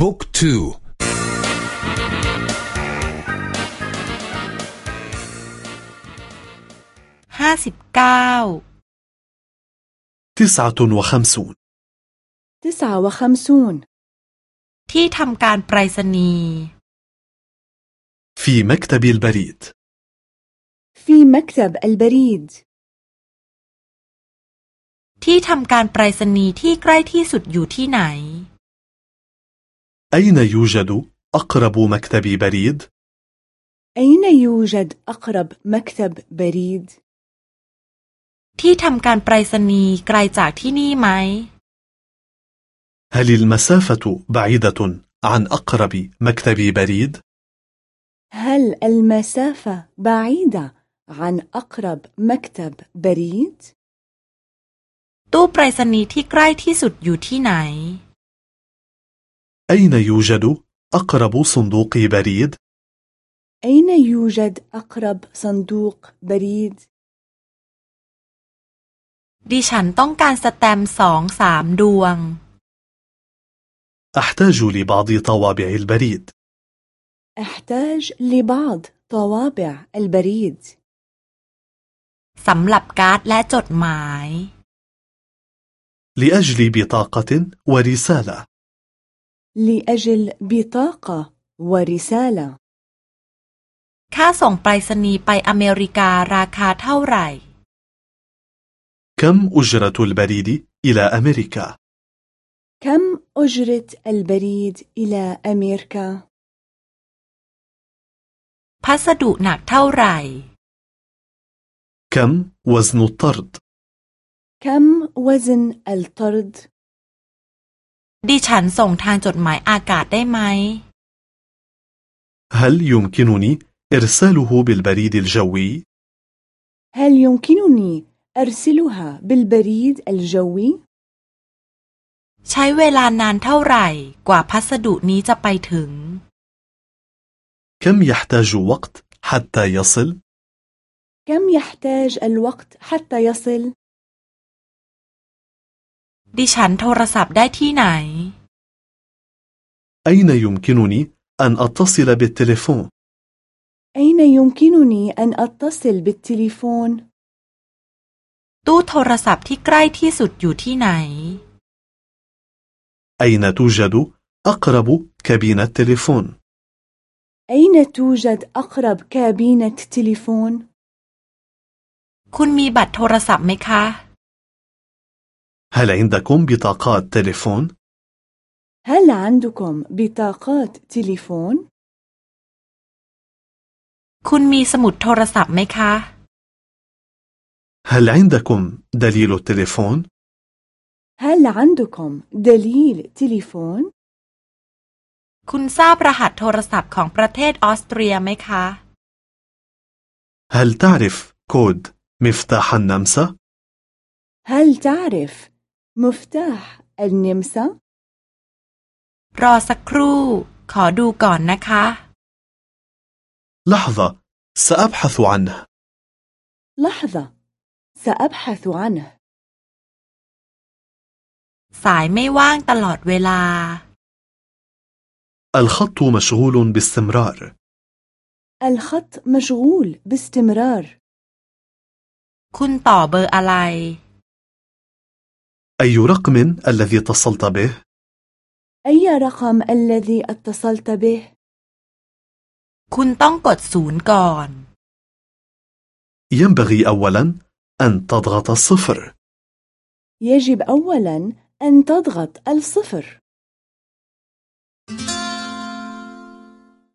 บุ๊กทูห้าสิบเก้า تسعة وخمسون تسعة وخمسون ที่ทำการไปรษณีย์ في مكتب البريد في مكتب البريد ที่ทำการไปรษณีย์ที่ใกล้ที่สุดอยู่ที่ไหน أين يوجد أقرب مكتب بريد؟ أين يوجد أقرب مكتب بريد؟ ที่ทำการไปรษณีย์ไกลจากที่นี่ไหม هل المسافة بعيدة عن أقرب مكتب بريد؟ هل المسافة بعيدة عن أقرب مكتب بريد؟ ตู้ไปรษณีย์ที่ใกล้ที่สุดอยู่ที่ไหน أين يوجد أقرب صندوق بريد؟ أين يوجد أقرب صندوق بريد؟ ดิฉันต้องการสแตมป์สองสามดวง أحتاج لبعض طوابع البريد أحتاج لبعض طوابع البريد สำหรับการ์ดและจดหมาย لأجل بطاقة ورسالة لأجل بطاقة ورسالة ค่าส่งไปรษณีย์ไปอเมริการาคาเท่าไหร่ كم أجرة البريد إلى أمريكا؟ كم أجرة البريد إلى أمريكا؟ พัสดุหนักเท่าไหร่ كم وزن الطرد؟ كم وزن الطرد؟ ดิฉันส่งทางจดหมายอากาศได้ไหม هل يمكنني إرساله بالبريد الجوي؟ هل يمكنني أرسلها بالبريد الجوي؟ ใช้เวลานานเท่าไหร่ กว่าพัสดุนี้จะไปถึง كم يحتاج وقت حتى يصل؟ كم يحتاج الوقت حتى يصل؟ ดิฉันโทรศัพท์ได้ที่ไหน أين يمكنني أن أتصل بالتليفون؟ أين يمكنني أن أتصل بالتليفون؟ ตู้โทรศัพท์ที่ใกล้ที่สุดอยู่ที่ไหน أين توجد أقرب كابينة تليفون؟ أين توجد أقرب كابينة تليفون؟ คุณมีบัตรโทรศัพท์ไหมคะ هل عندكم بطاقات تليفون؟ هل عندكم بطاقات تليفون؟ คุณมีสมุดโทรศัพท์ไหมคะ هل عندكم دليل التليفون؟ هل عندكم دليل تليفون؟ คุณทราบรหัสโทรศัพท์ของประเทศออสเตรียไหมคะ هل تعرف كود مفتاح النمسا؟ هل تعرف مفتاح النمسا؟ รอสักครู่ ขอดูก่อนนะคะ لحظة سأبحث عنه لحظة سأبحث عنه สายไม่ว่างตลอดเวลา الخط مشغول باستمرار الخط مشغول باستمرار คุณต่อเบอร์อะไร أي رقم الذي اتصلت به؟ أي رقم الذي اتصلت به؟ คุณต้องกดศูนย์ก่อน ينبغي أولا أن تضغط الصفر يجب أولا أن تضغط الصفر